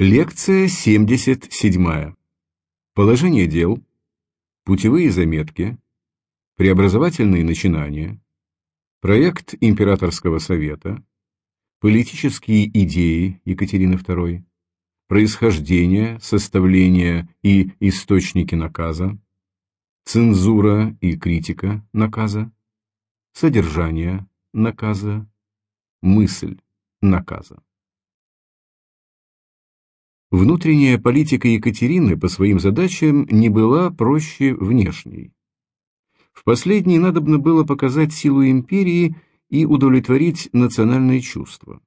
Лекция 77. Положение дел. Путевые заметки. Преобразовательные начинания. Проект Императорского совета. Политические идеи Екатерины II. Происхождение, составление и источники наказа. Цензура и критика наказа. Содержание наказа. Мысль наказа. Внутренняя политика Екатерины по своим задачам не была проще внешней. В последней надобно было показать силу империи и удовлетворить национальные чувства.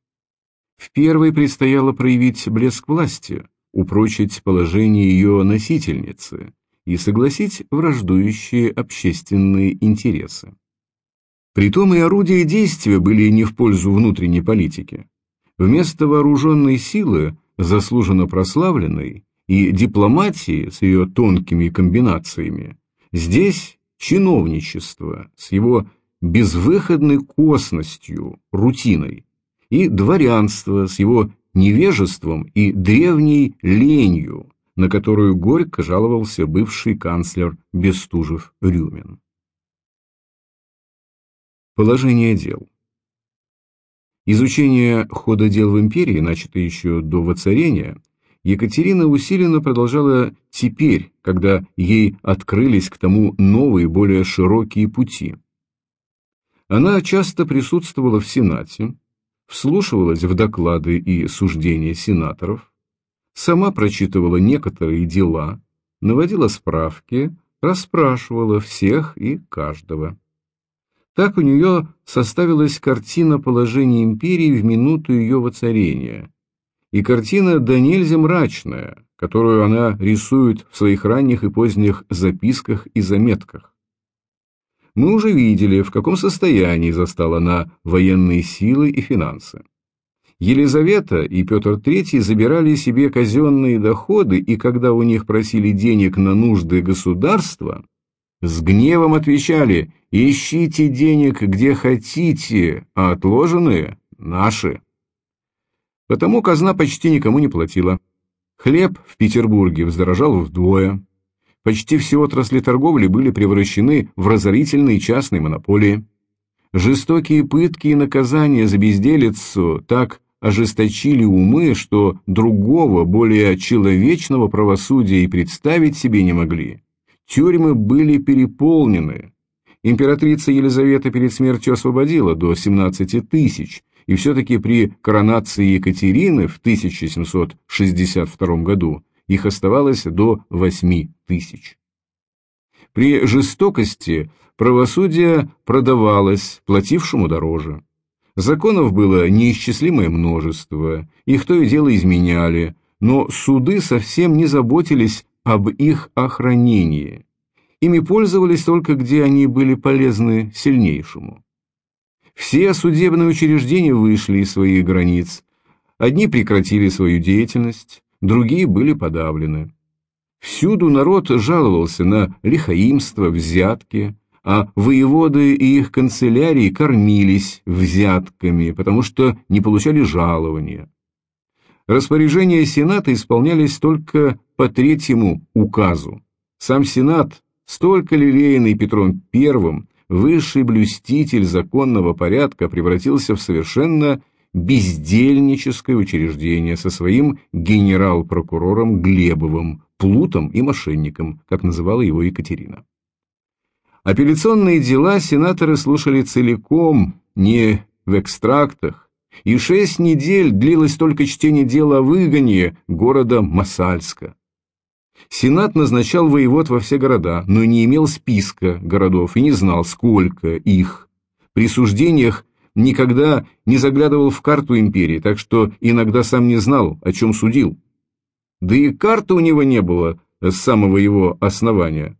В первой предстояло проявить блеск власти, упрочить положение ее носительницы и согласить враждующие общественные интересы. Притом и орудия действия были не в пользу внутренней политики. Вместо вооруженной силы – заслуженно прославленной, и дипломатии с ее тонкими комбинациями, здесь чиновничество с его безвыходной косностью, рутиной, и дворянство с его невежеством и древней ленью, на которую горько жаловался бывший канцлер Бестужев-Рюмин. Положение дел Изучение хода дел в империи, начатое еще до воцарения, Екатерина усиленно продолжала теперь, когда ей открылись к тому новые, более широкие пути. Она часто присутствовала в Сенате, вслушивалась в доклады и суждения сенаторов, сама прочитывала некоторые дела, наводила справки, расспрашивала всех и каждого. Так у нее составилась картина положения империи в минуту ее воцарения. И картина до нельзя мрачная, которую она рисует в своих ранних и поздних записках и заметках. Мы уже видели, в каком состоянии застала она военные силы и финансы. Елизавета и Петр III забирали себе казенные доходы, и когда у них просили денег на нужды государства, с гневом отвечали «Ищите денег где хотите, а отложенные – наши». Потому казна почти никому не платила. Хлеб в Петербурге вздорожал вдвое. Почти все отрасли торговли были превращены в разорительные частные монополии. Жестокие пытки и наказания за безделицу так ожесточили умы, что другого, более человечного правосудия и представить себе не могли. Тюрьмы были переполнены. Императрица Елизавета перед смертью освободила до 17 тысяч, и все-таки при коронации Екатерины в 1762 году их оставалось до 8 тысяч. При жестокости правосудие продавалось платившему дороже. Законов было неисчислимое множество, их то и дело изменяли, но суды совсем не заботились об их охранении. Ими пользовались только где они были полезны сильнейшему. Все судебные учреждения вышли из своих границ. Одни прекратили свою деятельность, другие были подавлены. Всюду народ жаловался на лихаимство, взятки, а воеводы и их канцелярии кормились взятками, потому что не получали жалования. Распоряжения Сената исполнялись только по третьему указу. Сам Сенат, столько лелеянный Петром I, высший блюститель законного порядка, превратился в совершенно бездельническое учреждение со своим генерал-прокурором Глебовым, плутом и мошенником, как называла его Екатерина. Апелляционные дела сенаторы слушали целиком, не в экстрактах, и шесть недель длилось только чтение дела о выгоне города Масальска. Сенат назначал воевод во все города, но не имел списка городов и не знал, сколько их. При суждениях никогда не заглядывал в карту империи, так что иногда сам не знал, о чем судил. Да и карты у него не было с самого его основания.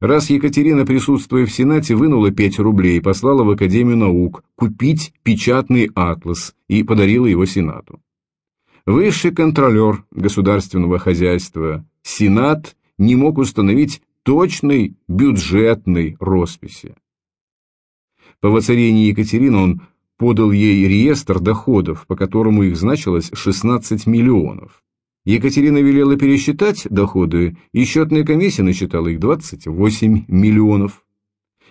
Раз Екатерина, присутствуя в Сенате, вынула 5 рублей и послала в Академию наук купить печатный атлас и подарила его Сенату. Высший контролер государственного хозяйства, Сенат, не мог установить точной бюджетной росписи. По воцарении Екатерины он подал ей реестр доходов, по которому их значилось 16 миллионов. Екатерина велела пересчитать доходы, и счетная комиссия насчитала их 28 миллионов.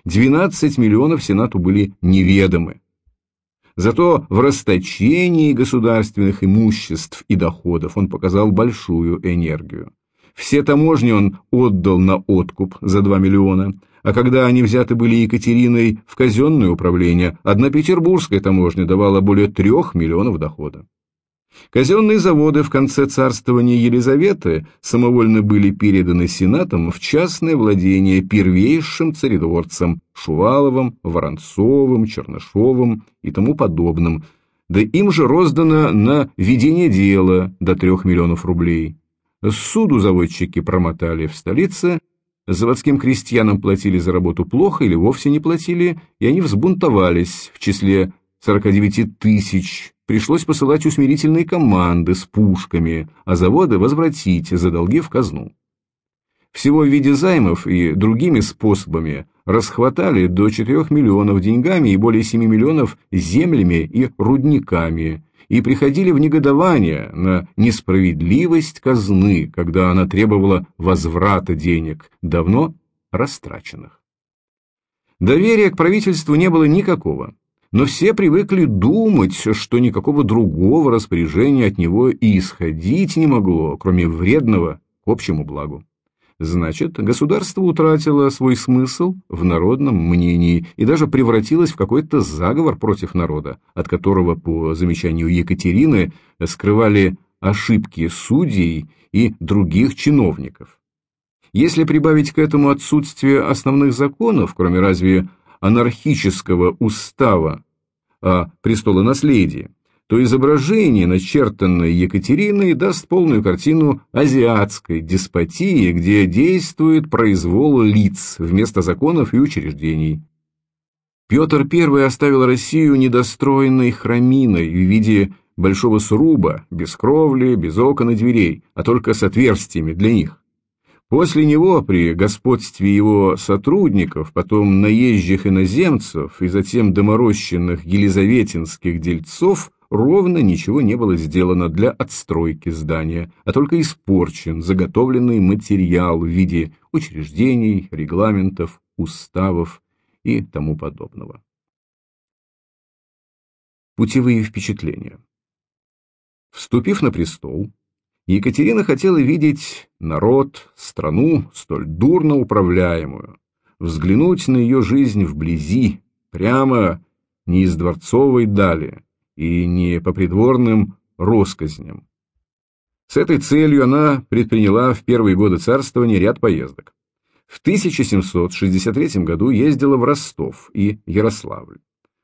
12 миллионов Сенату были неведомы. Зато в расточении государственных имуществ и доходов он показал большую энергию. Все таможни он отдал на откуп за 2 миллиона, а когда они взяты были Екатериной в казенное управление, одна петербургская таможня давала более 3 миллионов дохода. Казенные заводы в конце царствования Елизаветы самовольно были переданы Сенатом в частное владение первейшим царедворцам Шуваловым, Воронцовым, Чернышовым и тому подобным, да им же роздано на ведение дела до трех миллионов рублей. Суду заводчики промотали в столице, заводским крестьянам платили за работу плохо или вовсе не платили, и они взбунтовались в числе 49 тысяч пришлось посылать усмирительные команды с пушками, а заводы возвратить за долги в казну. Всего в виде займов и другими способами расхватали до 4 миллионов деньгами и более 7 миллионов землями и рудниками, и приходили в негодование на несправедливость казны, когда она требовала возврата денег, давно растраченных. Доверия к правительству не было никакого но все привыкли думать, что никакого другого распоряжения от него и исходить не могло, кроме вредного к общему благу. Значит, государство утратило свой смысл в народном мнении и даже превратилось в какой-то заговор против народа, от которого, по замечанию Екатерины, скрывали ошибки судей и других чиновников. Если прибавить к этому отсутствие основных законов, кроме разве анархического устава о престолонаследии, то изображение, начертанное Екатериной, даст полную картину азиатской деспотии, где действует произвол лиц вместо законов и учреждений. Петр I оставил Россию недостроенной храминой в виде большого сруба, без кровли, без окон и дверей, а только с отверстиями для них. После него, при господстве его сотрудников, потом наезжих иноземцев и затем доморощенных елизаветинских дельцов, ровно ничего не было сделано для отстройки здания, а только испорчен заготовленный материал в виде учреждений, регламентов, уставов и тому подобного. Путевые впечатления Вступив на престол, Екатерина хотела видеть народ, страну, столь дурно управляемую, взглянуть на ее жизнь вблизи, прямо не из дворцовой дали и не по придворным росказням. С этой целью она предприняла в первые годы царствования ряд поездок. В 1763 году ездила в Ростов и Ярославль.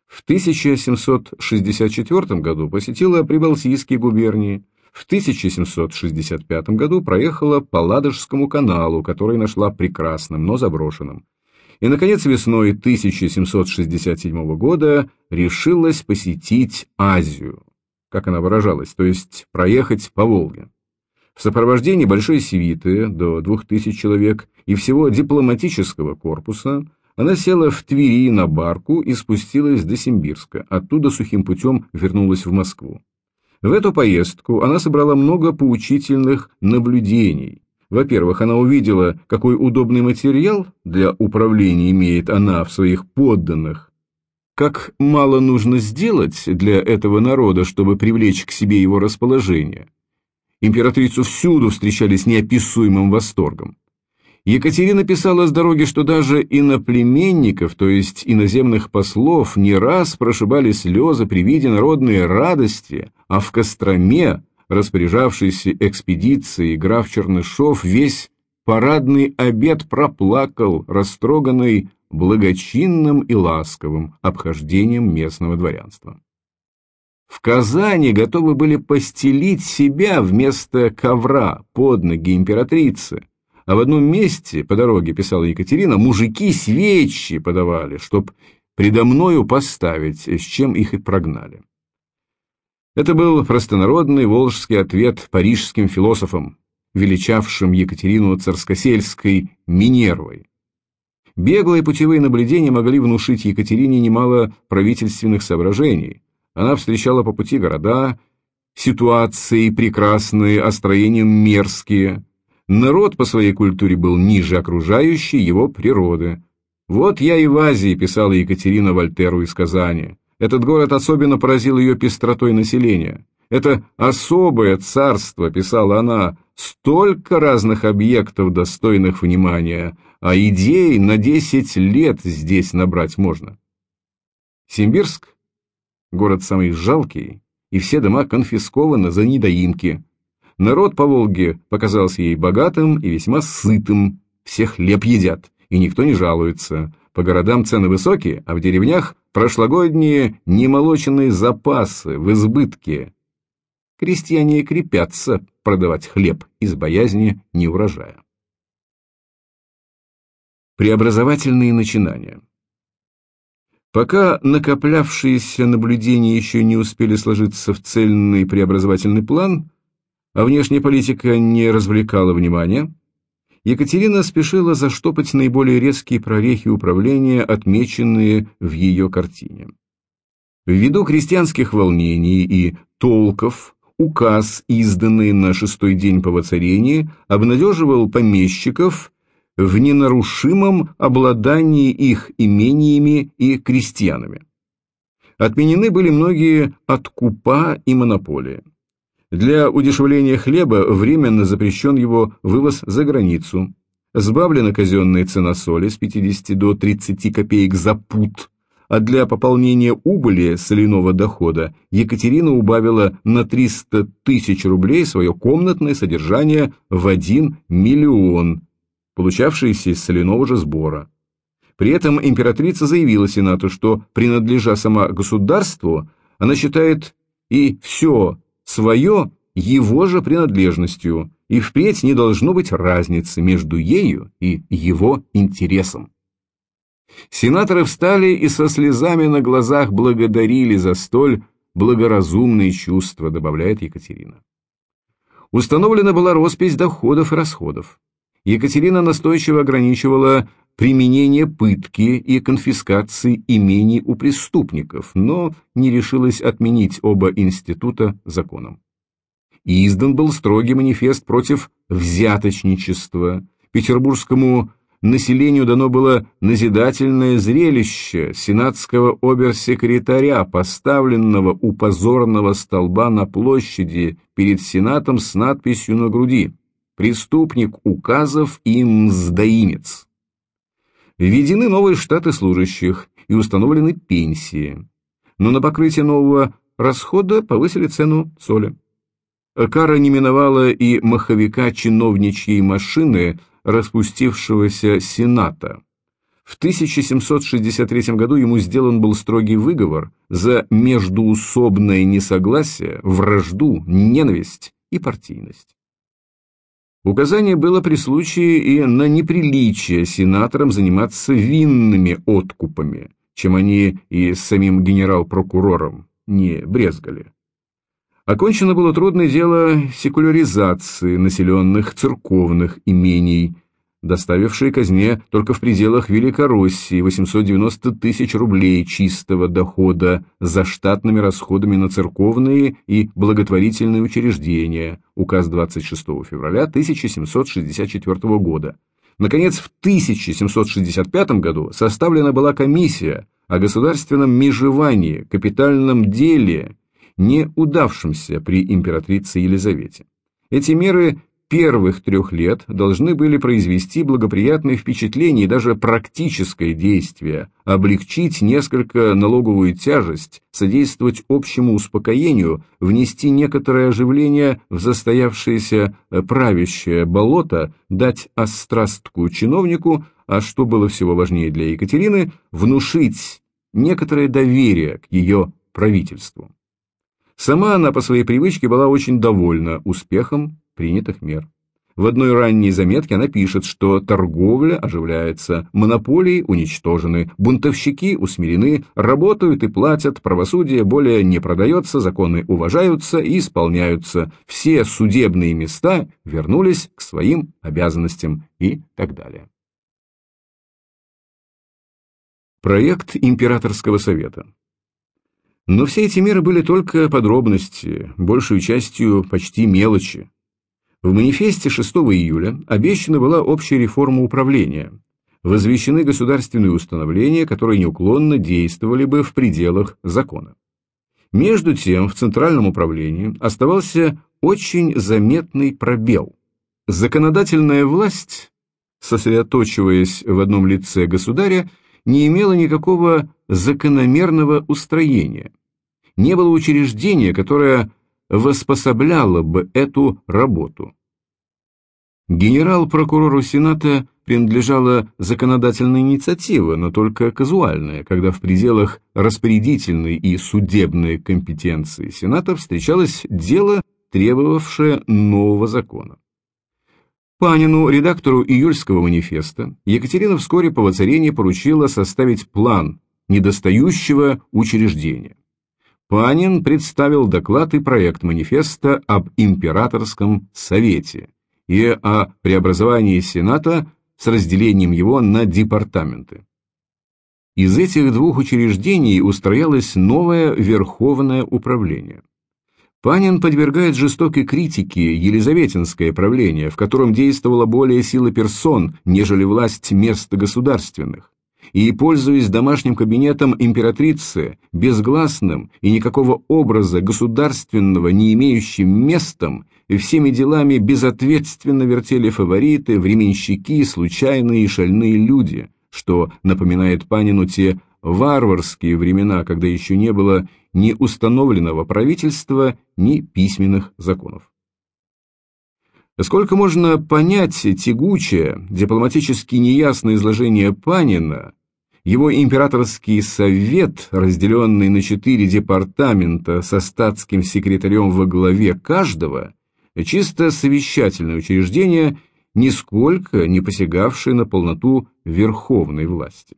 В 1764 году посетила Прибалтийские губернии, в 1765 году проехала по Ладожскому каналу, который нашла прекрасным, но заброшенным. И, наконец, весной 1767 года решилась посетить Азию, как она выражалась, то есть проехать по Волге. В сопровождении большой свиты, до 2000 человек, и всего дипломатического корпуса, она села в Твери на барку и спустилась до Симбирска, оттуда сухим путем вернулась в Москву. В эту поездку она собрала много поучительных наблюдений. Во-первых, она увидела, какой удобный материал для управления имеет она в своих подданных, как мало нужно сделать для этого народа, чтобы привлечь к себе его расположение. Императрицу всюду встречали с неописуемым восторгом. Екатерина писала с дороги, что даже иноплеменников, то есть иноземных послов, не раз прошибали слезы при виде народной радости, а в Костроме, распоряжавшийся экспедицией граф Чернышов, весь парадный обед проплакал, растроганный благочинным и ласковым обхождением местного дворянства. В Казани готовы были постелить себя вместо ковра под ноги императрицы, а в одном месте по дороге, писала Екатерина, мужики свечи подавали, чтоб предо мною поставить, с чем их и прогнали. Это был простонародный волжский ответ парижским философам, величавшим Екатерину царскосельской Минервой. Беглые путевые наблюдения могли внушить Екатерине немало правительственных соображений. Она встречала по пути города, ситуации прекрасные, а строением мерзкие. Народ по своей культуре был ниже окружающей его природы. «Вот я и в Азии», — писала Екатерина Вольтеру из Казани. Этот город особенно поразил ее пестротой населения. «Это особое царство», — писала она, — «столько разных объектов, достойных внимания, а идей на десять лет здесь набрать можно». Симбирск – город самый жалкий, и все дома конфискованы за недоимки. Народ по Волге показался ей богатым и весьма сытым, все хлеб едят, и никто не жалуется. По городам цены высокие, а в деревнях прошлогодние немолоченные запасы в избытке. Крестьяне крепятся продавать хлеб из боязни неурожая. Преобразовательные начинания Пока накоплявшиеся наблюдения еще не успели сложиться в цельный преобразовательный план, а внешняя политика не развлекала внимания, Екатерина спешила заштопать наиболее резкие прорехи управления, отмеченные в ее картине. Ввиду крестьянских волнений и толков, указ, изданный на шестой день по воцарении, обнадеживал помещиков в ненарушимом обладании их имениями и крестьянами. Отменены были многие откупа и монополии. Для удешевления хлеба временно запрещен его вывоз за границу. Сбавлена казенная цена соли с 50 до 30 копеек за пуд, а для пополнения убыли соляного дохода Екатерина убавила на 300 тысяч рублей свое комнатное содержание в 1 миллион получавшиеся из соляного же сбора. При этом императрица заявила Сенату, что, принадлежа сама государству, она считает и все свое его же принадлежностью, и впредь не должно быть разницы между ею и его интересом. Сенаторы встали и со слезами на глазах благодарили за столь благоразумные чувства, добавляет Екатерина. Установлена была роспись доходов и расходов. Екатерина настойчиво ограничивала применение пытки и конфискации имений у преступников, но не решилась отменить оба института законом. Издан был строгий манифест против взяточничества. Петербургскому населению дано было назидательное зрелище сенатского оберсекретаря, поставленного у позорного столба на площади перед сенатом с надписью на груди преступник указов и мздоимец. Введены новые штаты служащих и установлены пенсии. Но на покрытие нового расхода повысили цену соли. Кара не миновала и маховика чиновничьей машины, распустившегося Сената. В 1763 году ему сделан был строгий выговор за междуусобное несогласие, вражду, ненависть и партийность. Указание было при случае и на неприличие сенаторам заниматься винными откупами, чем они и с самим генерал-прокурором не брезгали. Окончено было трудное дело секуляризации населенных церковных имений, доставившие казне только в пределах Великороссии 890 тысяч рублей чистого дохода за штатными расходами на церковные и благотворительные учреждения, указ 26 февраля 1764 года. Наконец, в 1765 году составлена была комиссия о государственном межевании, капитальном деле, не удавшемся при императрице Елизавете. Эти меры первых трех лет должны были произвести благоприятное впечатление и даже практическое действие, облегчить несколько налоговую тяжесть, содействовать общему успокоению, внести некоторое оживление в застоявшееся э, правящее болото, дать острастку чиновнику, а что было всего важнее для Екатерины, внушить некоторое доверие к ее правительству. Сама она по своей привычке была очень довольна успехом принятых мер. В одной ранней заметке она пишет, что торговля оживляется, монополии уничтожены, бунтовщики усмирены, работают и платят, правосудие более не продается, законы уважаются и исполняются, все судебные места вернулись к своим обязанностям и так далее. Проект Императорского совета Но все эти меры были только подробности, большую частью почти мелочи. В манифесте 6 июля обещана была общая реформа управления, возвещены государственные установления, которые неуклонно действовали бы в пределах закона. Между тем, в Центральном управлении оставался очень заметный пробел. Законодательная власть, сосредоточиваясь в одном лице государя, не имела никакого закономерного устроения. Не было учреждения, которое воспособляло бы эту работу. Генерал-прокурору Сената принадлежала законодательная инициатива, но только казуальная, когда в пределах распорядительной и судебной компетенции Сената встречалось дело, требовавшее нового закона. Панину, редактору июльского манифеста, Екатерина вскоре по воцарении поручила составить план недостающего учреждения. Панин представил доклад и проект манифеста об императорском совете и о преобразовании Сената с разделением его на департаменты. Из этих двух учреждений устроялось новое Верховное управление. Панин подвергает жестокой критике Елизаветинское правление, в котором действовала более сила персон, нежели власть мест государственных. И, пользуясь домашним кабинетом императрицы, безгласным и никакого образа государственного не имеющим местом, всеми делами безответственно вертели фавориты, временщики, случайные и шальные люди, что напоминает Панину те варварские времена, когда еще не было ни установленного правительства, ни письменных законов. Сколько можно понять тягучее, дипломатически неясное изложение Панина, его императорский совет, разделенный на четыре департамента со статским секретарем во главе каждого, чисто совещательное учреждение, нисколько не посягавшее на полноту верховной власти.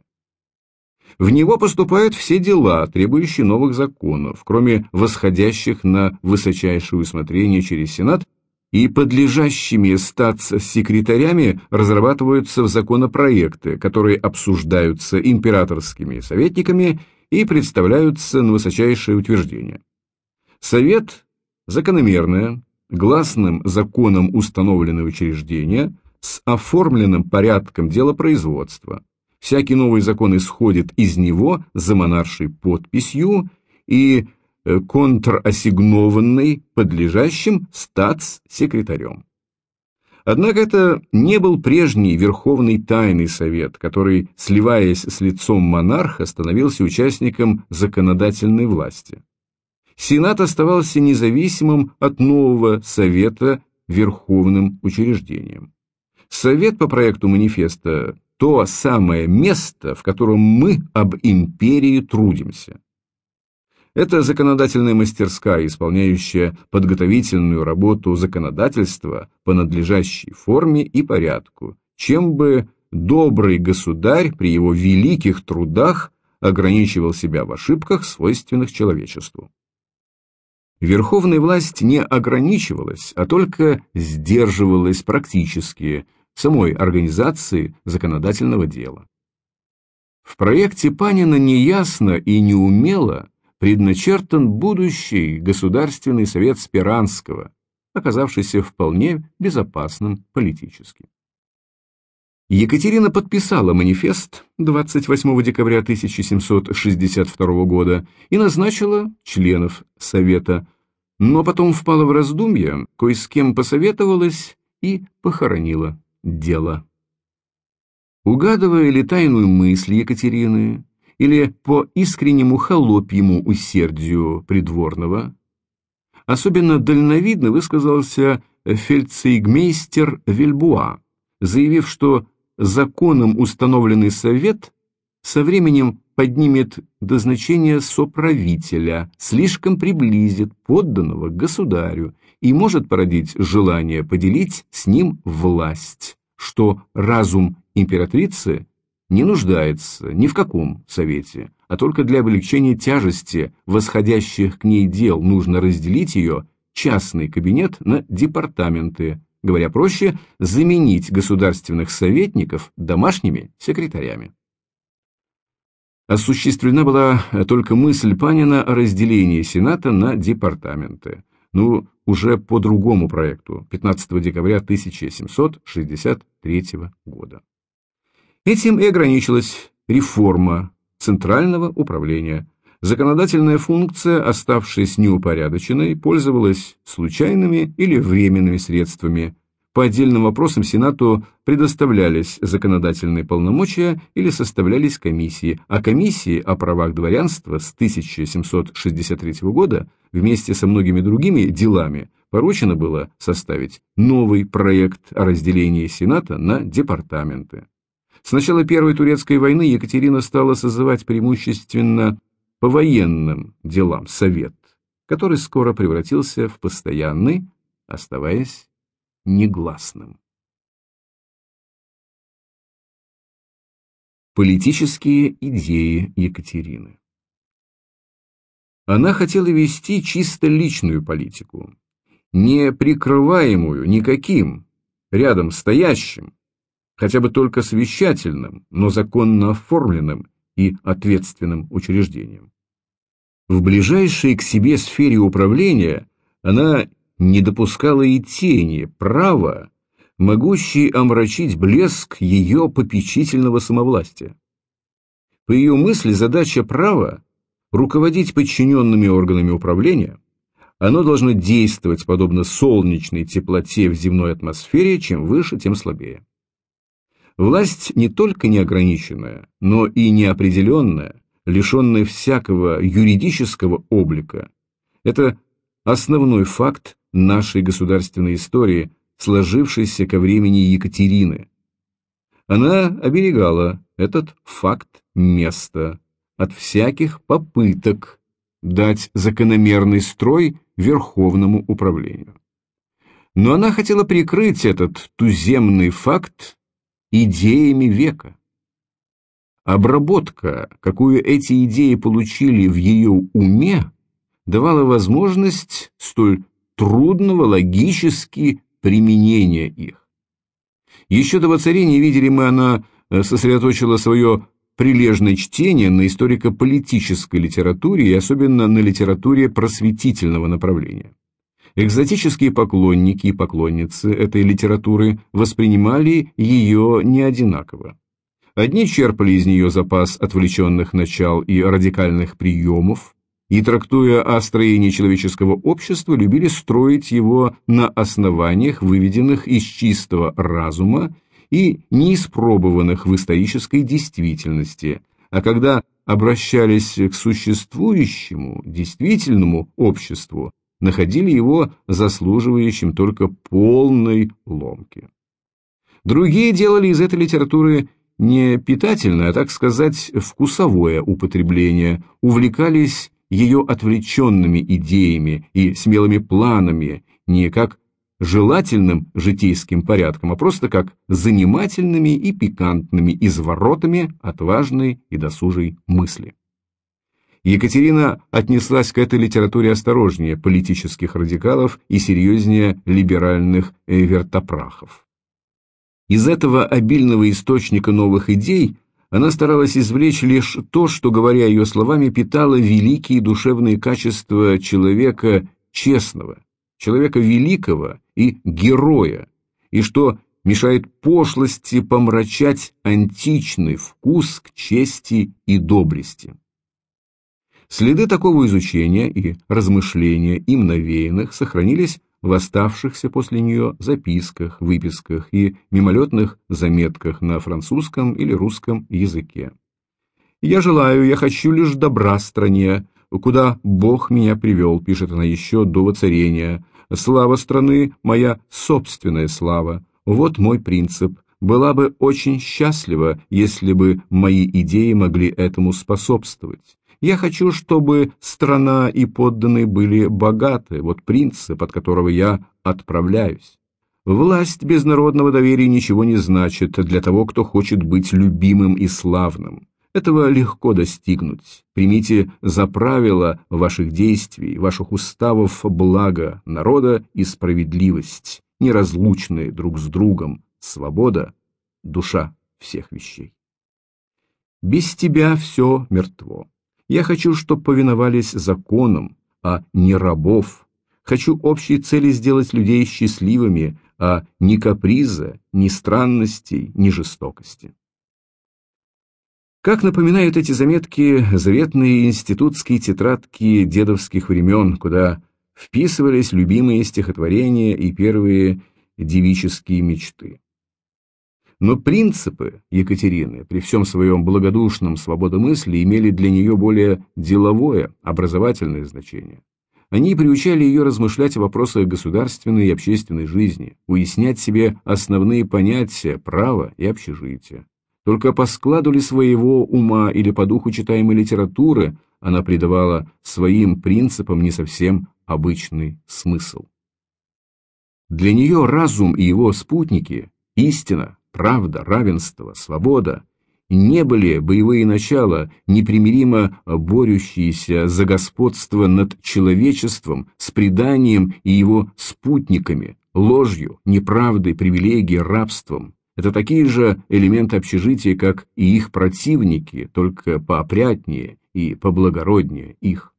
В него поступают все дела, требующие новых законов, кроме восходящих на высочайшее усмотрение через Сенат, и подлежащими статс-секретарями разрабатываются в законопроекты, которые обсуждаются императорскими советниками и представляются на высочайшее утверждение. Совет – закономерное, гласным законом установленное учреждение с оформленным порядком делопроизводства – Всякий новый закон исходит из него за монаршей подписью и контрассигнованный подлежащим статс-секретарем. Однако это не был прежний Верховный Тайный Совет, который, сливаясь с лицом монарха, становился участником законодательной власти. Сенат оставался независимым от нового Совета Верховным учреждением. Совет по проекту манифеста то самое место, в котором мы об империи трудимся. Это законодательная мастерская, исполняющая подготовительную работу законодательства по надлежащей форме и порядку, чем бы добрый государь при его великих трудах ограничивал себя в ошибках, свойственных человечеству. Верховная власть не ограничивалась, а только сдерживалась практически, самой организации законодательного дела. В проекте Панина неясно и неумело предначертан будущий Государственный совет Спиранского, оказавшийся вполне безопасным политически. Екатерина подписала манифест 28 декабря 1762 года и назначила членов Совета, но потом впала в раздумья, кое с кем посоветовалась и похоронила дело. Угадывая ли тайную мысль Екатерины, или по искреннему холопьему усердию придворного, особенно дальновидно высказался фельдцейгмейстер Вильбуа, заявив, что законом установленный совет со временем поднимет до значения соправителя, слишком приблизит подданного государю и может породить желание поделить с ним власть, что разум императрицы не нуждается ни в каком совете, а только для облегчения тяжести восходящих к ней дел нужно разделить ее частный кабинет на департаменты, говоря проще, заменить государственных советников домашними секретарями. Осуществлена была только мысль Панина о разделении Сената на департаменты, ну, уже по другому проекту, 15 декабря 1763 года. Этим и ограничилась реформа Центрального управления. Законодательная функция, оставшись неупорядоченной, пользовалась случайными или временными средствами. По отдельным вопросам Сенату предоставлялись законодательные полномочия или составлялись комиссии, а комиссии о правах дворянства с 1763 года вместе со многими другими делами поручено было составить новый проект о разделении Сената на департаменты. С начала Первой Турецкой войны Екатерина стала созывать преимущественно по военным делам Совет, который скоро превратился в постоянный, оставаясь негласным. Политические идеи Екатерины Она хотела вести чисто личную политику, не прикрываемую никаким, рядом стоящим, хотя бы только совещательным, но законно оформленным и ответственным учреждением. В ближайшей к себе сфере управления она не допускала и тени права, могущей омрачить блеск ее попечительного самовластия. По ее мысли задача права – руководить подчиненными органами управления, оно должно действовать подобно солнечной теплоте в земной атмосфере, чем выше, тем слабее. Власть не только неограниченная, но и неопределенная, лишенная всякого юридического облика. Это основной факт нашей государственной истории, сложившейся ко времени Екатерины. Она оберегала этот факт места от всяких попыток дать закономерный строй верховному управлению. Но она хотела прикрыть этот туземный факт идеями века. Обработка, какую эти идеи получили в ее уме, давала возможность столь трудного логически применения их. Еще до воцарения, видели мы, она э, сосредоточила свое прилежное чтение на историко-политической литературе и особенно на литературе просветительного направления. Экзотические поклонники и поклонницы этой литературы воспринимали ее не одинаково. Одни черпали из нее запас отвлеченных начал и радикальных приемов, и, трактуя о строении человеческого общества, любили строить его на основаниях, выведенных из чистого разума и неиспробованных в исторической действительности, а когда обращались к существующему, действительному обществу, находили его заслуживающим только полной ломки. Другие делали из этой литературы не питательное, а, так сказать, вкусовое употребление, увлекались ее отвлеченными идеями и смелыми планами, не как желательным житейским порядком, а просто как занимательными и пикантными изворотами отважной и досужей мысли. Екатерина отнеслась к этой литературе осторожнее политических радикалов и серьезнее либеральных вертопрахов. Из этого обильного источника новых идей она старалась извлечь лишь то, что, говоря ее словами, питало великие душевные качества человека честного, человека великого и героя, и что мешает пошлости помрачать античный вкус к чести и доблести. Следы такого изучения и размышления им навеянных сохранились в оставшихся после нее записках, выписках и мимолетных заметках на французском или русском языке. «Я желаю, я хочу лишь добра стране, куда Бог меня привел», пишет она еще до воцарения. «Слава страны – моя собственная слава. Вот мой принцип. Была бы очень счастлива, если бы мои идеи могли этому способствовать. Я хочу, чтобы страна и подданные были богаты, вот принцип, от которого я отправляюсь. Власть без народного доверия ничего не значит для того, кто хочет быть любимым и славным. Этого легко достигнуть. Примите за правило ваших действий, ваших уставов благо народа и справедливость, неразлучные друг с другом, свобода, душа всех вещей. Без тебя все мертво. Я хочу, чтобы повиновались законам, а не рабов. Хочу общей цели сделать людей счастливыми, а ни каприза, ни странностей, ни жестокости. Как напоминают эти заметки заветные институтские тетрадки дедовских времен, куда вписывались любимые стихотворения и первые девические мечты. Но принципы Екатерины при всем своем благодушном свободомыслии имели для нее более деловое, образовательное значение. Они приучали ее размышлять о вопросах государственной и общественной жизни, уяснять себе основные понятия права и общежития. Только по складу ли своего ума или по духу читаемой литературы она придавала своим принципам не совсем обычный смысл. Для нее разум и его спутники, истина, правда, равенство, свобода не были боевые начала, непримиримо борющиеся за господство над человечеством с преданием и его спутниками, ложью, неправдой, привилегией, рабством. Это такие же элементы общежития, как и их противники, только поопрятнее и поблагороднее их.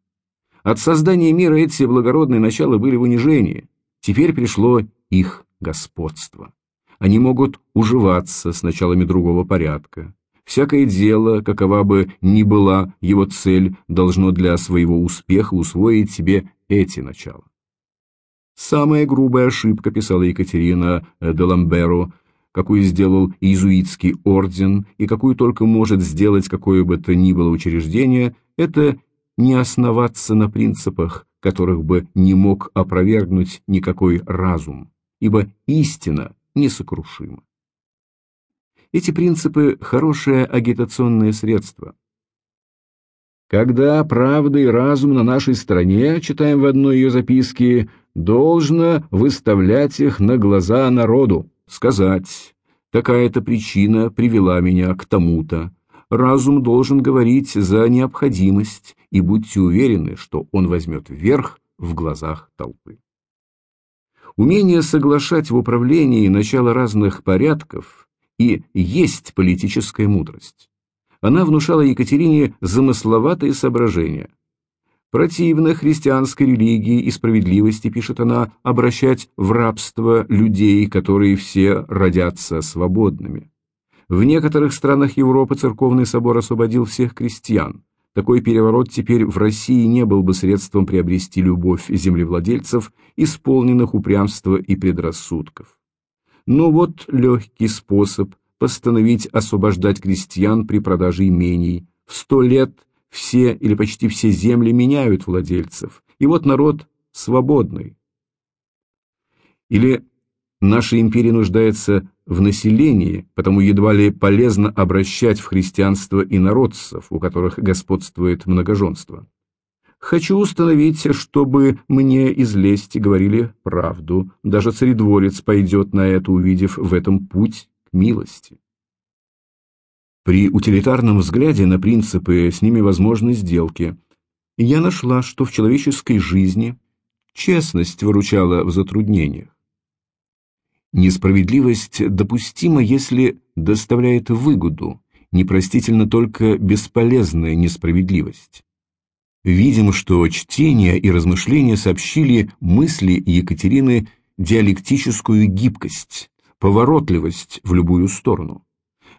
От создания мира эти благородные начала были в унижении, теперь пришло их господство. Они могут уживаться с началами другого порядка. Всякое дело, какова бы ни была его цель, должно для своего успеха усвоить себе эти начала. Самая грубая ошибка, писала Екатерина де Ламберу, какую сделал иезуитский орден и какую только может сделать какое бы то ни было учреждение, это не основаться на принципах, которых бы не мог опровергнуть никакой разум, ибо истина несокрушима. Эти принципы – хорошее агитационное средство. Когда правда и разум на нашей стороне, читаем в одной ее записке, должно выставлять их на глаза народу, сказать, такая-то причина привела меня к тому-то. Разум должен говорить за необходимость, и будьте уверены, что он возьмет верх в глазах толпы. Умение соглашать в управлении начало разных порядков и есть политическая мудрость. Она внушала Екатерине замысловатые соображения. Противно христианской религии и справедливости, пишет она, обращать в рабство людей, которые все родятся свободными. В некоторых странах Европы церковный собор освободил всех крестьян. Такой переворот теперь в России не был бы средством приобрести любовь землевладельцев, исполненных упрямства и предрассудков. Но вот легкий способ постановить освобождать крестьян при продаже имений. В сто лет все или почти все земли меняют владельцев, и вот народ свободный. Или наша империя нуждается в населении, потому едва ли полезно обращать в христианство инородцев, у которых господствует многоженство. Хочу установить, чтобы мне из лести говорили правду, даже царедворец пойдет на это, увидев в этом путь к милости. При утилитарном взгляде на принципы с ними возможны сделки. Я нашла, что в человеческой жизни честность выручала в затруднениях. Несправедливость допустима, если доставляет выгоду, непростительно только бесполезная несправедливость. Видим, что чтение и размышления сообщили мысли Екатерины диалектическую гибкость, поворотливость в любую сторону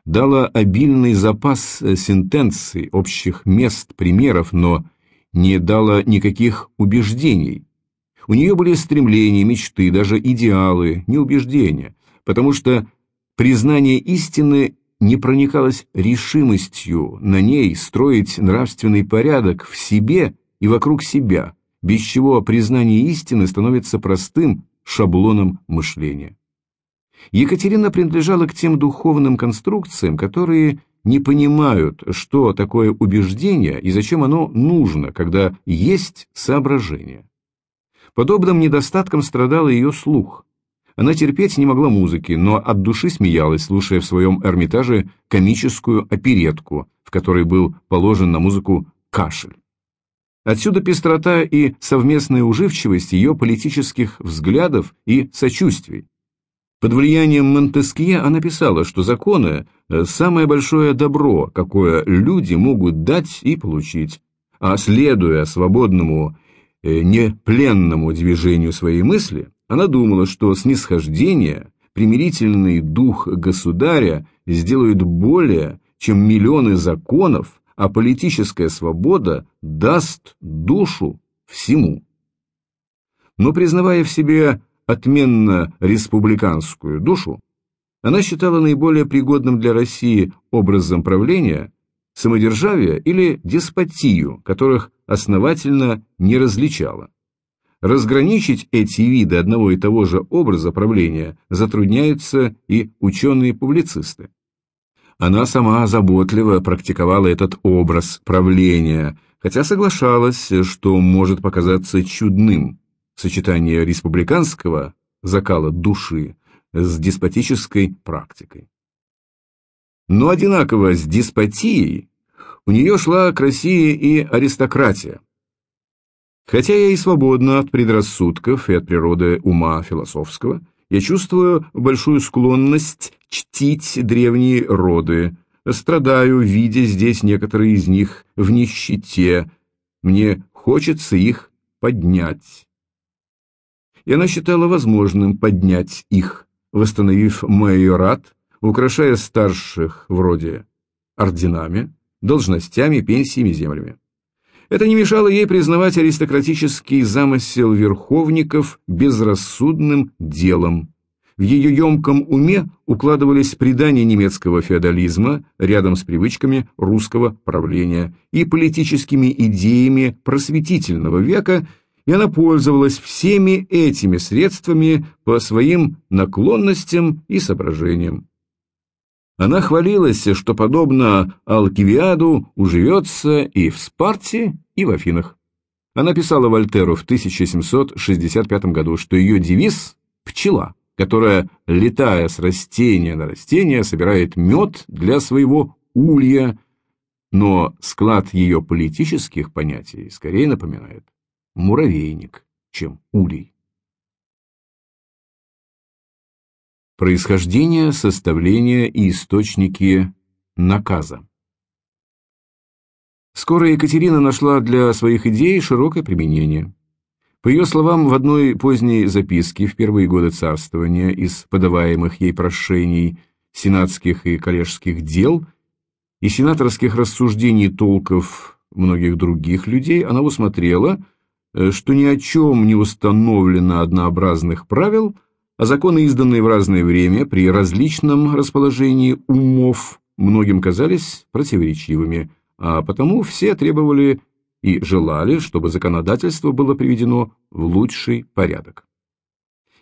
дала обильный запас э, сентенций, общих мест, примеров, но не дала никаких убеждений. У нее были стремления, мечты, даже идеалы, не убеждения, потому что признание истины не проникалось решимостью на ней строить нравственный порядок в себе и вокруг себя, без чего признание истины становится простым шаблоном мышления. Екатерина принадлежала к тем духовным конструкциям, которые не понимают, что такое убеждение и зачем оно нужно, когда есть соображение. Подобным недостатком страдал ее слух. Она терпеть не могла музыки, но от души смеялась, слушая в своем Эрмитаже комическую оперетку, в которой был положен на музыку кашель. Отсюда пестрота и совместная уживчивость ее политических взглядов и сочувствий. Под влиянием Монтескье она писала, что законы – самое большое добро, какое люди могут дать и получить, а следуя свободному, э, непленному движению своей мысли, она думала, что снисхождение, примирительный дух государя сделают более, чем миллионы законов, а политическая свобода даст душу всему. Но признавая в себе отменно республиканскую душу, она считала наиболее пригодным для России образом правления самодержавие или деспотию, которых основательно не различала. Разграничить эти виды одного и того же образа правления затрудняются и ученые-публицисты. Она сама заботливо практиковала этот образ правления, хотя соглашалась, что может показаться чудным сочетание республиканского закала души с деспотической практикой. Но одинаково с деспотией у нее шла к России и аристократия. Хотя я и свободна от предрассудков и от природы ума философского, я чувствую большую склонность чтить древние роды, страдаю, видя здесь некоторые из них в нищете, мне хочется их поднять и она считала возможным поднять их, восстановив майорат, украшая старших вроде орденами, должностями, пенсиями, землями. Это не мешало ей признавать аристократический замысел верховников безрассудным делом. В ее емком уме укладывались предания немецкого феодализма рядом с привычками русского правления и политическими идеями просветительного века – и она пользовалась всеми этими средствами по своим наклонностям и соображениям. Она хвалилась, что, подобно Алкивиаду, уживется и в Спарте, и в Афинах. Она писала Вольтеру в 1765 году, что ее девиз – «пчела», которая, летая с растения на растение, собирает мед для своего улья, но склад ее политических понятий скорее напоминает муравейник, чем улей. Происхождение, составление и источники наказа. Скоро Екатерина нашла для своих идей широкое применение. По ее словам, в одной поздней записке в первые годы царствования из подаваемых ей прошений сенатских и коллежских дел и сенаторских рассуждений толков многих других людей она усмотрела – Э, что ни о чем не установлено однообразных правил, а законы, изданные в разное время при различном расположении умов, многим казались противоречивыми, а потому все требовали и желали, чтобы законодательство было приведено в лучший порядок.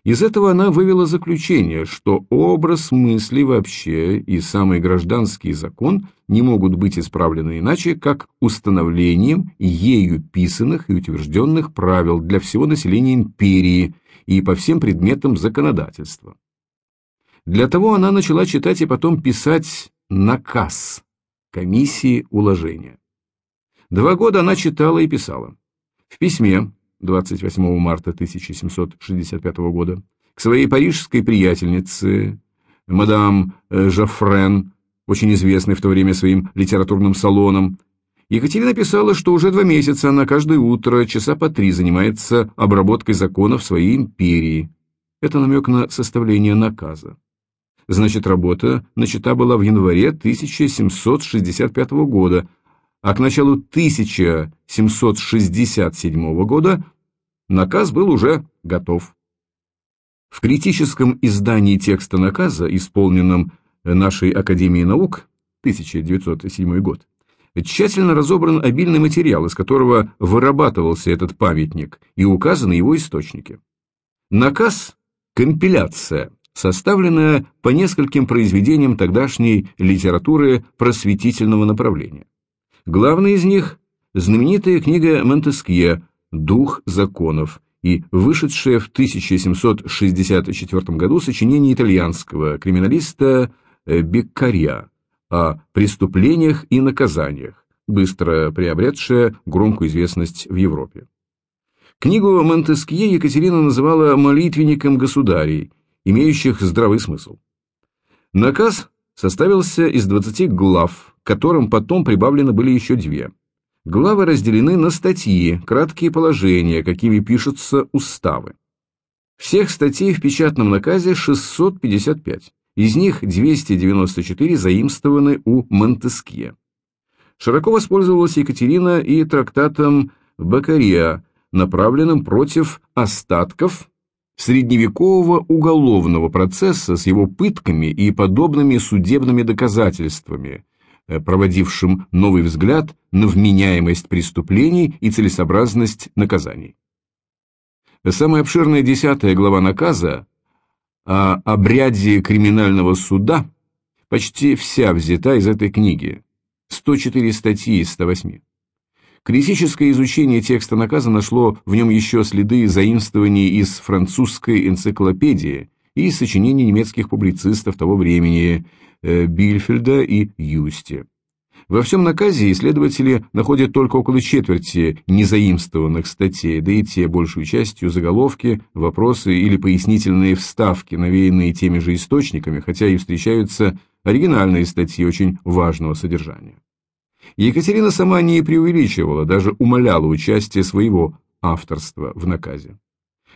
Из этого она вывела заключение, что образ мысли вообще и самый гражданский закон не могут быть исправлены иначе, как установлением ею писанных и утвержденных правил для всего населения империи и по всем предметам законодательства. Для того она начала читать и потом писать наказ комиссии уложения. Два года она читала и писала. В письме 28 марта 1765 года, к своей парижской приятельнице, мадам э, Жофрен, очень известной в то время своим литературным салоном, Екатерина писала, что уже два месяца она каждое утро часа по три занимается обработкой законов своей империи. Это намек на составление наказа. Значит, работа начата была в январе 1765 года, а к началу 1767 года наказ был уже готов. В критическом издании текста наказа, исполненном нашей Академией наук, 1907 год, тщательно разобран обильный материал, из которого вырабатывался этот памятник, и указаны его источники. Наказ – компиляция, составленная по нескольким произведениям тогдашней литературы просветительного направления. Главная из них – знаменитая книга Монтескье «Дух законов» и вышедшее в 1764 году сочинение итальянского криминалиста э, Беккарья о преступлениях и наказаниях, быстро приобретшее громкую известность в Европе. Книгу Монтескье Екатерина называла «молитвенником государей», имеющих здравый смысл. Наказ составился из 20 глав, которым потом прибавлены были еще две. Главы разделены на статьи, краткие положения, какими пишутся уставы. Всех статей в печатном наказе 655, из них 294 заимствованы у Монтескье. Широко воспользовалась Екатерина и трактатом Бакария, направленным против остатков средневекового уголовного процесса с его пытками и подобными судебными доказательствами, э, проводившим новый взгляд на вменяемость преступлений и целесообразность наказаний. Самая обширная десятая глава наказа о обряде криминального суда почти вся взята из этой книги, 104 статьи из 108. Критическое изучение текста наказа нашло в нем еще следы заимствований из французской энциклопедии и сочинений немецких публицистов того времени э, Бильфельда и Юсти. Во всем наказе исследователи находят только около четверти незаимствованных статей, да и те большую частью заголовки, вопросы или пояснительные вставки, навеянные теми же источниками, хотя и встречаются оригинальные статьи очень важного содержания. Екатерина сама не преувеличивала, даже умоляла участие своего авторства в наказе.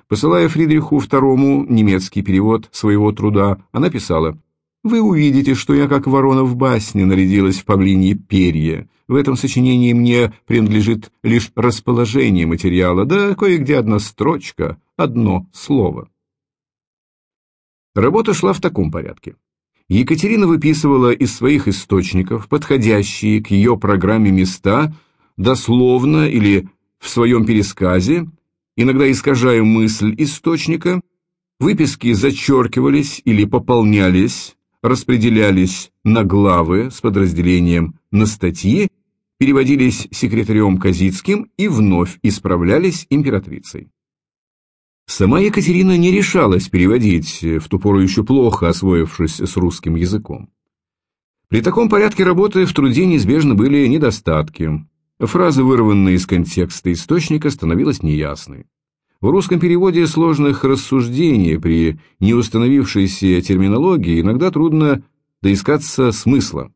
Посылая Фридриху II немецкий перевод своего труда, она писала «Вы увидите, что я, как ворона в басне, нарядилась в павлинье перья. В этом сочинении мне принадлежит лишь расположение материала, да кое-где одна строчка, одно слово». Работа шла в таком порядке. Екатерина выписывала из своих источников подходящие к ее программе места, дословно или в своем пересказе, иногда искажая мысль источника, выписки зачеркивались или пополнялись, распределялись на главы с подразделением на статьи, переводились секретарем Казицким и вновь исправлялись императрицей. Сама Екатерина не решалась переводить, в ту пору еще плохо освоившись с русским языком. При таком порядке работы в труде неизбежно были недостатки. Фраза, вырванная из контекста источника, становилась неясной. В русском переводе сложных рассуждений при неустановившейся терминологии иногда трудно доискаться смысла.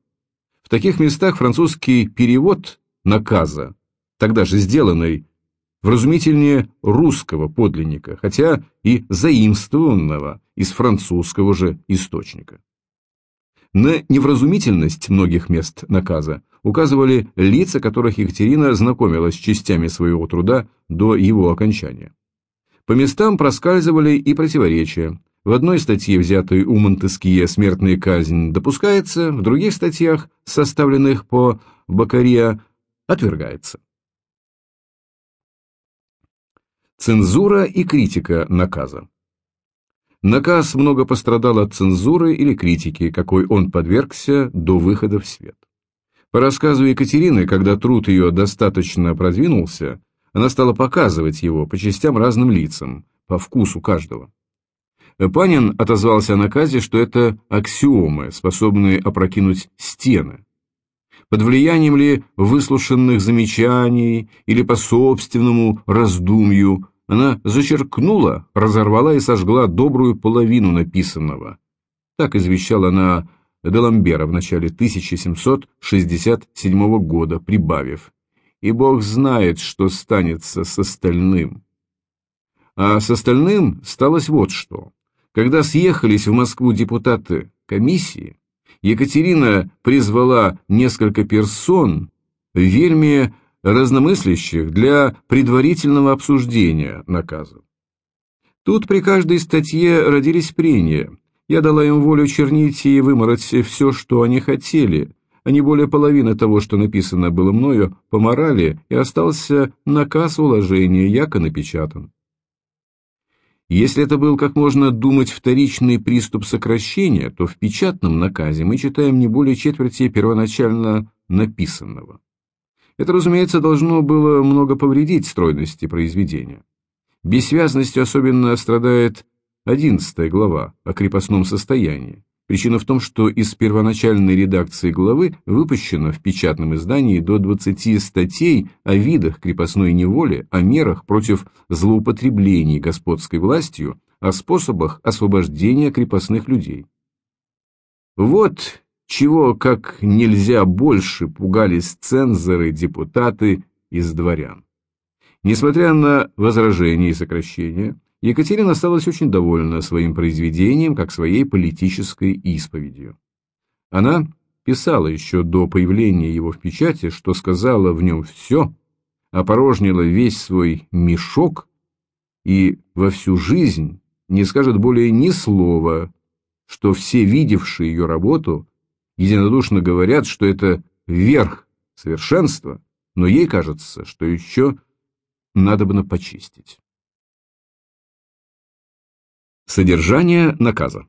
В таких местах французский перевод наказа, тогда же сделанный вразумительнее русского подлинника, хотя и заимствованного из французского же источника. На невразумительность многих мест наказа указывали лица, которых Екатерина знакомилась с частями своего труда до его окончания. По местам проскальзывали и противоречия. В одной статье, взятой у Монтескье, смертная казнь допускается, в других статьях, составленных по Бакария, отвергается. Цензура и критика наказа. Наказ много пострадал от цензуры или критики, какой он подвергся до выхода в свет. По рассказу Екатерины, когда труд ее достаточно продвинулся, она стала показывать его по частям разным лицам, по вкусу каждого. Панин отозвался о наказе, что это аксиомы, способные опрокинуть стены. Под влиянием ли выслушанных замечаний или по собственному раздумью она зачеркнула, разорвала и сожгла добрую половину написанного. Так извещала она Деламбера в начале 1767 года, прибавив «И Бог знает, что станется с остальным». А с остальным сталось вот что. Когда съехались в Москву депутаты комиссии, Екатерина призвала несколько персон, вельми разномыслящих для предварительного обсуждения наказа. Тут при каждой статье родились прения. Я дала им волю чернить и вымороть все, что они хотели, а не более половины того, что написано было мною, по морали, и остался наказ уложения, яко напечатан. Если это был, как можно думать, вторичный приступ сокращения, то в печатном наказе мы читаем не более четверти первоначально написанного. Это, разумеется, должно было много повредить стройности произведения. Бессвязностью особенно страдает одиннадцатая глава о крепостном состоянии. Причина в том, что из первоначальной редакции главы выпущено в печатном издании до 20 статей о видах крепостной неволи, о мерах против злоупотреблений господской властью, о способах освобождения крепостных людей. Вот чего как нельзя больше пугались цензоры, депутаты из дворян. Несмотря на возражения и сокращения, Екатерина осталась очень довольна своим произведением, как своей политической исповедью. Она писала еще до появления его в печати, что сказала в нем все, опорожнила весь свой мешок и во всю жизнь не скажет более ни слова, что все видевшие ее работу единодушно говорят, что это верх совершенства, но ей кажется, что еще надо бы почистить. Содержание наказа.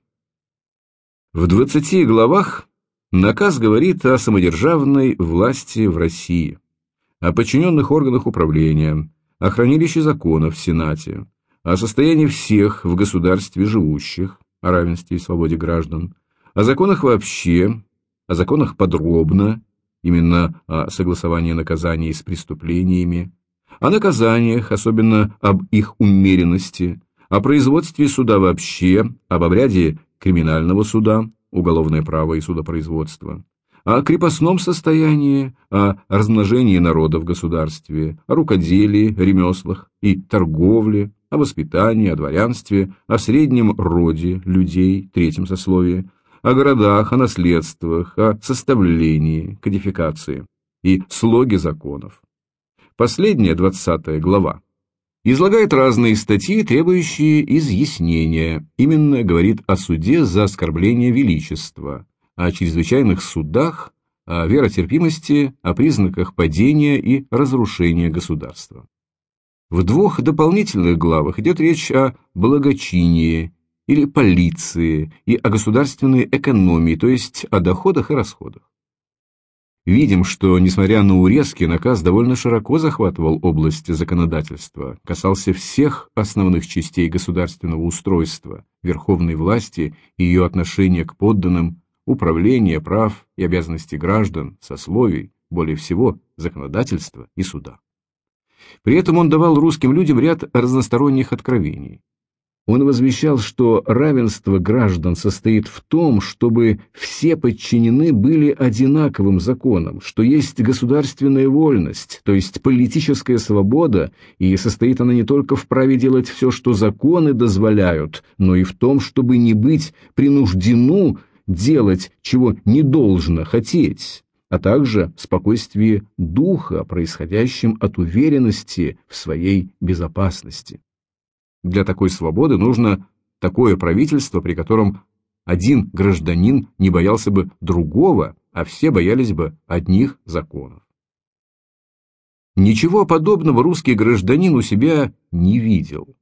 В 20 главах наказ говорит о самодержавной власти в России, о подчиненных органах управления, о хранилище законов в Сенате, о состоянии всех в государстве живущих, о равенстве и свободе граждан, о законах вообще, о законах подробно, именно о согласовании наказаний с преступлениями, о наказаниях, особенно об их умеренности, о производстве суда вообще, об обряде криминального суда, уголовное право и судопроизводство, о крепостном состоянии, о размножении народа в государстве, о рукоделии, ремеслах и торговле, о воспитании, о дворянстве, о среднем роде людей, третьем сословии, о городах, о наследствах, о составлении, кодификации и слоге законов. Последняя, двадцатая глава, излагает разные статьи, требующие изъяснения, именно говорит о суде за оскорбление величества, о чрезвычайных судах, о веротерпимости, о признаках падения и разрушения государства. В двух дополнительных главах идет речь о благочинии или полиции и о государственной экономии, то есть о доходах и расходах. Видим, что, несмотря на урезки, наказ довольно широко захватывал область законодательства, касался всех основных частей государственного устройства, верховной власти и ее отношения к подданным, управления прав и обязанностей граждан, сословий, более всего законодательства и суда. При этом он давал русским людям ряд разносторонних откровений. Он возвещал, что равенство граждан состоит в том, чтобы все подчинены были одинаковым законам, что есть государственная вольность, то есть политическая свобода, и состоит она не только в праве делать все, что законы дозволяют, но и в том, чтобы не быть принуждену делать, чего не должно хотеть, а также спокойствие духа, происходящем от уверенности в своей безопасности. Для такой свободы нужно такое правительство, при котором один гражданин не боялся бы другого, а все боялись бы одних законов. Ничего подобного русский гражданин у себя не видел.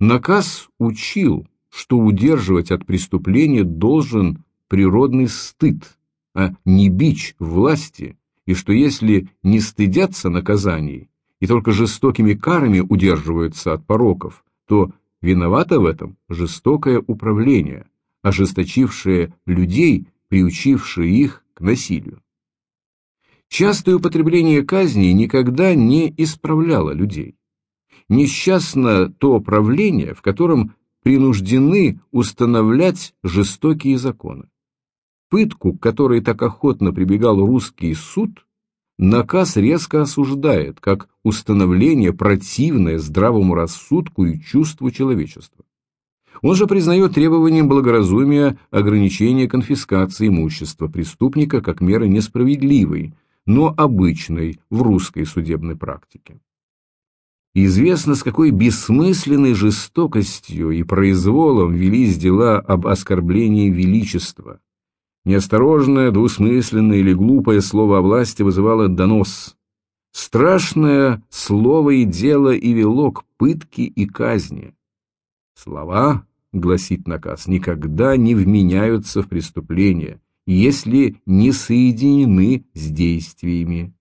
Наказ учил, что удерживать от преступления должен природный стыд, а не бич власти, и что если не стыдятся наказаний, и только жестокими карами удерживаются от пороков, то виновато в этом жестокое управление, ожесточившее людей, приучившее их к насилию. Частое употребление казни никогда не исправляло людей. Несчастно то правление, в котором принуждены установлять жестокие законы. Пытку, к которой так охотно прибегал русский суд, наказ резко осуждает как установление противное здравому рассудку и чувству человечества. Он же признает требованием благоразумия ограничения конфискации имущества преступника как меры несправедливой, но обычной в русской судебной практике. Известно, с какой бессмысленной жестокостью и произволом велись дела об оскорблении величества, Неосторожное, двусмысленное или глупое слово о власти вызывало донос. Страшное слово и дело и вело к пытке и казни. Слова, гласит наказ, никогда не вменяются в преступление, если не соединены с действиями.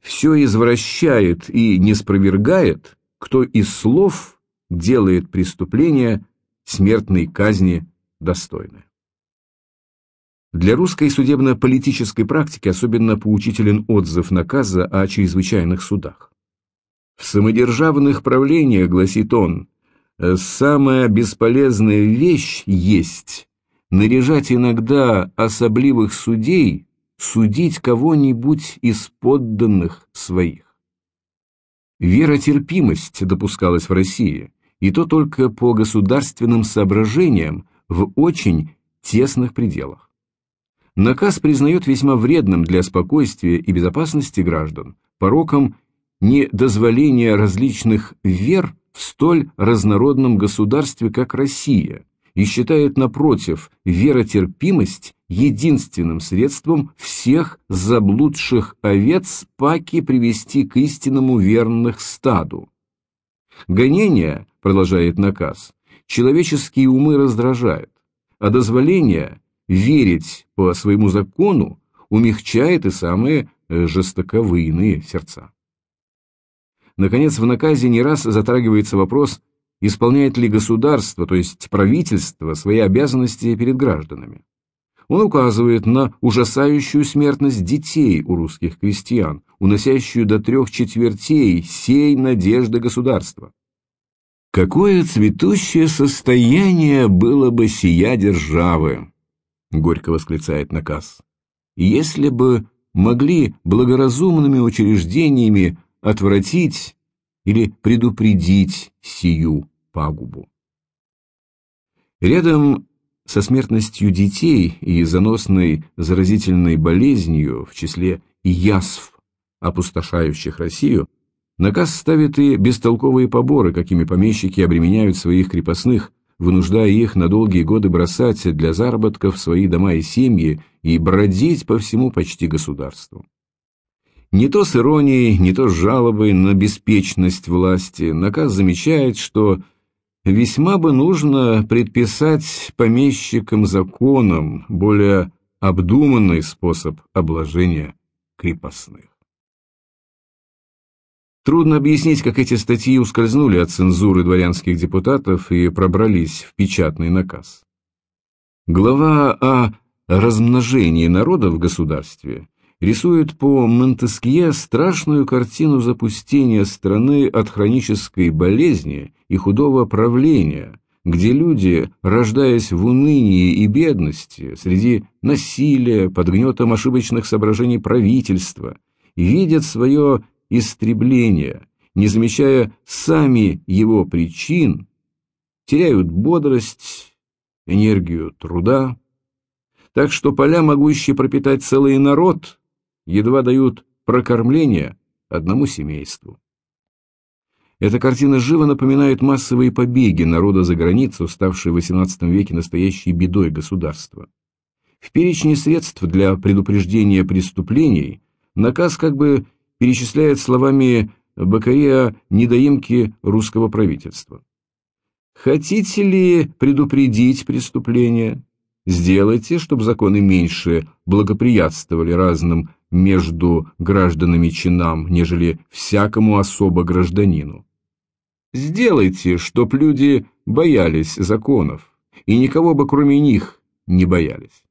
Все извращает и не спровергает, кто из слов делает преступление смертной казни достойное. Для русской судебно-политической практики особенно поучителен отзыв наказа о чрезвычайных судах. В самодержавных правлениях, гласит он, самая бесполезная вещь есть наряжать иногда особливых судей, судить кого-нибудь из подданных своих. Веротерпимость допускалась в России, и то только по государственным соображениям в очень тесных пределах. Наказ признает весьма вредным для спокойствия и безопасности граждан пороком недозволения различных вер в столь разнородном государстве, как Россия, и считает, напротив, веротерпимость единственным средством всех заблудших овец паки привести к истинному верных стаду. Гонение, продолжает наказ, человеческие умы раздражает, а дозволение верить по своему закону умягчает и самые э, жестоковыйные сердца. Наконец, в наказе не раз затрагивается вопрос, исполняет ли государство, то есть правительство, свои обязанности перед гражданами. Он указывает на ужасающую смертность детей у русских крестьян, уносящую до трех четвертей сей надежды государства. Какое цветущее состояние было бы сия державы, горько восклицает наказ, если бы могли благоразумными учреждениями отвратить или предупредить сию пагубу. Рядом со смертностью детей и заносной заразительной болезнью в числе язв, опустошающих Россию, наказ ставит и бестолковые поборы, какими помещики обременяют своих крепостных, вынуждая их на долгие годы бросать для заработков свои дома и семьи и бродить по всему почти государству. Не то с иронией, не то с жалобой на беспечность власти наказ замечает, что весьма бы нужно предписать помещикам законом более обдуманный способ обложения крепостных. Трудно объяснить, как эти статьи ускользнули от цензуры дворянских депутатов и пробрались в печатный наказ. Глава о размножении народа в государстве рисует по Монтескье страшную картину запустения страны от хронической болезни и худого правления, где люди, рождаясь в унынии и бедности, среди насилия, под гнетом ошибочных соображений правительства, видят свое истребления, не замечая сами его причин, теряют бодрость, энергию труда, так что поля, могущие пропитать целый народ, едва дают прокормление одному семейству. Эта картина живо напоминает массовые побеги народа за границу, ставшие в XVIII веке настоящей бедой государства. В перечне средств для предупреждения преступлений наказ как бы перечисляет словами Бакария недоимки русского правительства. Хотите ли предупредить преступление? Сделайте, чтобы законы меньше благоприятствовали разным между гражданами чинам, нежели всякому особо гражданину. Сделайте, чтоб люди боялись законов, и никого бы кроме них не боялись.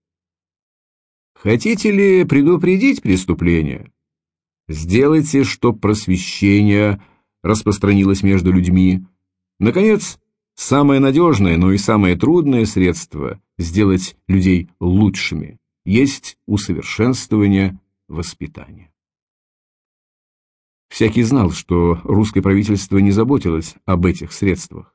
Хотите ли предупредить преступление? Сделайте, чтоб просвещение распространилось между людьми. Наконец, самое надежное, но и самое трудное средство сделать людей лучшими есть усовершенствование воспитания. Всякий знал, что русское правительство не заботилось об этих средствах.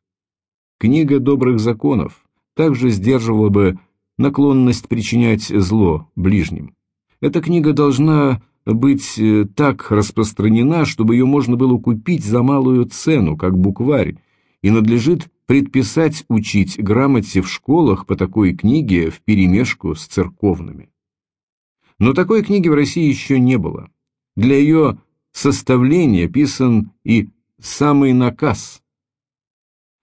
Книга добрых законов также сдерживала бы наклонность причинять зло ближним. Эта книга должна быть э, так распространена, чтобы ее можно было купить за малую цену, как букварь, и надлежит предписать учить грамоте в школах по такой книге вперемешку с церковными. Но такой книги в России еще не было. Для ее составления писан и самый наказ.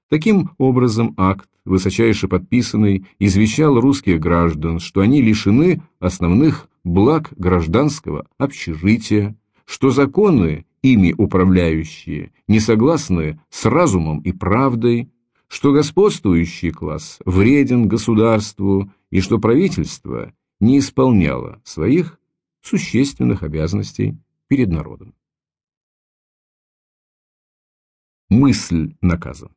Таким образом, акт, высочайше подписанный, извещал русских граждан, что они лишены основных благ гражданского общежития, что законы, ими управляющие, не согласны с разумом и правдой, что господствующий класс вреден государству и что правительство не исполняло своих существенных обязанностей перед народом. Мысль наказа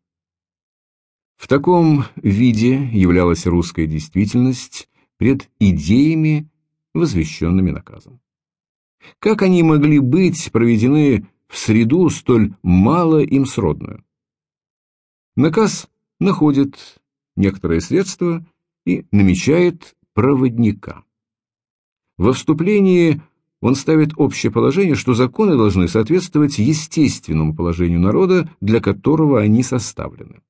В таком виде являлась русская действительность пред идеями, возвещенными наказом. Как они могли быть проведены в среду столь мало им сродную? Наказ находит некоторые средства и намечает проводника. Во вступлении он ставит общее положение, что законы должны соответствовать естественному положению народа, для которого они составлены.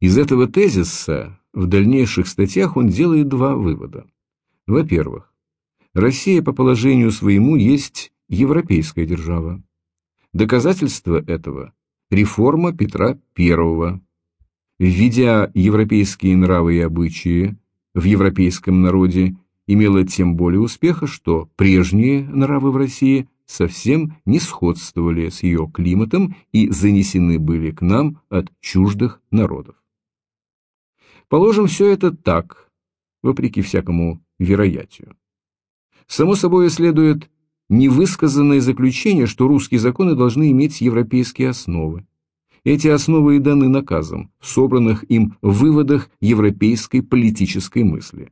Из этого тезиса в дальнейших статьях он делает два вывода. Во-первых, Россия по положению своему есть европейская держава. Доказательство этого – реформа Петра I. Введя европейские нравы и обычаи в европейском народе, имела тем более успеха, что прежние нравы в России совсем не сходствовали с ее климатом и занесены были к нам от чуждых народов. Положим все это так, вопреки всякому вероятию. Само собой следует невысказанное заключение, что русские законы должны иметь европейские основы. Эти основы и даны наказом, собранных им выводах европейской политической мысли.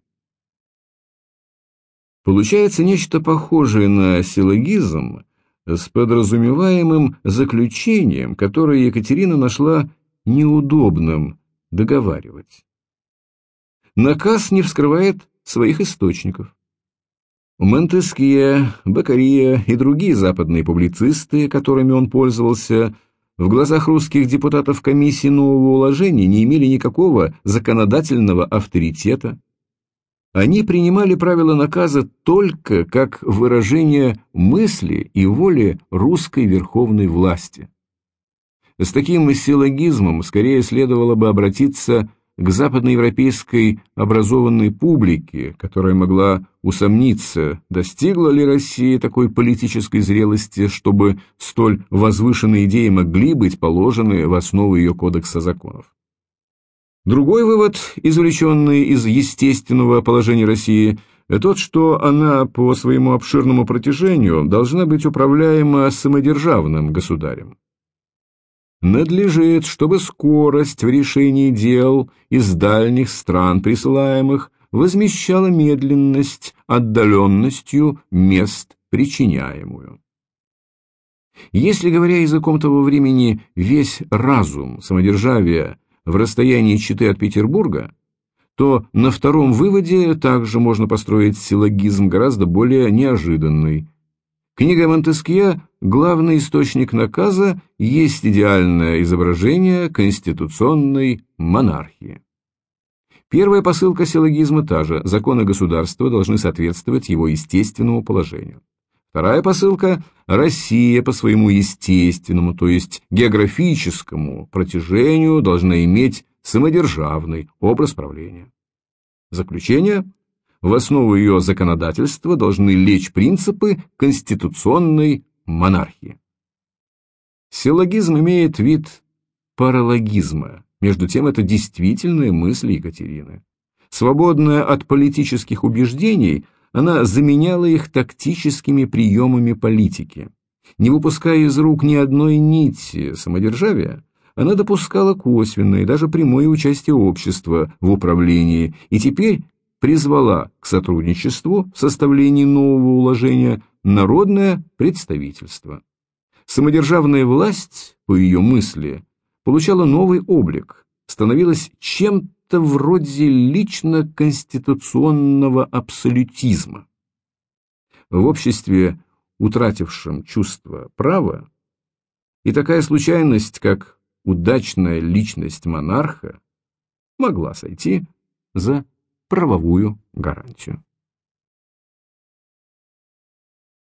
Получается нечто похожее на силлогизм с подразумеваемым заключением, которое Екатерина нашла неудобным договаривать. Наказ не вскрывает своих источников. Монтескье, Бакария и другие западные публицисты, которыми он пользовался, в глазах русских депутатов комиссии нового уложения не имели никакого законодательного авторитета. Они принимали правила наказа только как выражение мысли и воли русской верховной власти. С таким силлогизмом скорее следовало бы обратиться к западноевропейской образованной публике, которая могла усомниться, достигла ли Россия такой политической зрелости, чтобы столь возвышенные идеи могли быть положены в основу ее кодекса законов. Другой вывод, извлеченный из естественного положения России, тот, что она по своему обширному протяжению должна быть управляема самодержавным государем надлежит, чтобы скорость в решении дел из дальних стран присылаемых возмещала медленность отдаленностью мест причиняемую. Если, говоря языком того времени, весь разум самодержавия в расстоянии Читы от Петербурга, то на втором выводе также можно построить силлогизм гораздо более неожиданный – Книга Монтескье «Главный источник наказа» есть идеальное изображение конституционной монархии. Первая посылка силлогизма та же – законы государства должны соответствовать его естественному положению. Вторая посылка – Россия по своему естественному, то есть географическому протяжению должна иметь самодержавный образ правления. Заключение – в основу ее законодательства должны лечь принципы конституционной монархии. Силлогизм имеет вид паралогизма, между тем это действительная мысль Екатерины. Свободная от политических убеждений, она заменяла их тактическими приемами политики. Не выпуская из рук ни одной нити самодержавия, она допускала косвенное, даже прямое участие общества в управлении, и теперь призвала к сотрудничеству в составлении нового уложения народное представительство. Самодержавная власть, по ее мысли, получала новый облик, становилась чем-то вроде лично-конституционного абсолютизма. В обществе, утратившем чувство права, и такая случайность, как удачная личность монарха, могла сойти за правовую гарантию.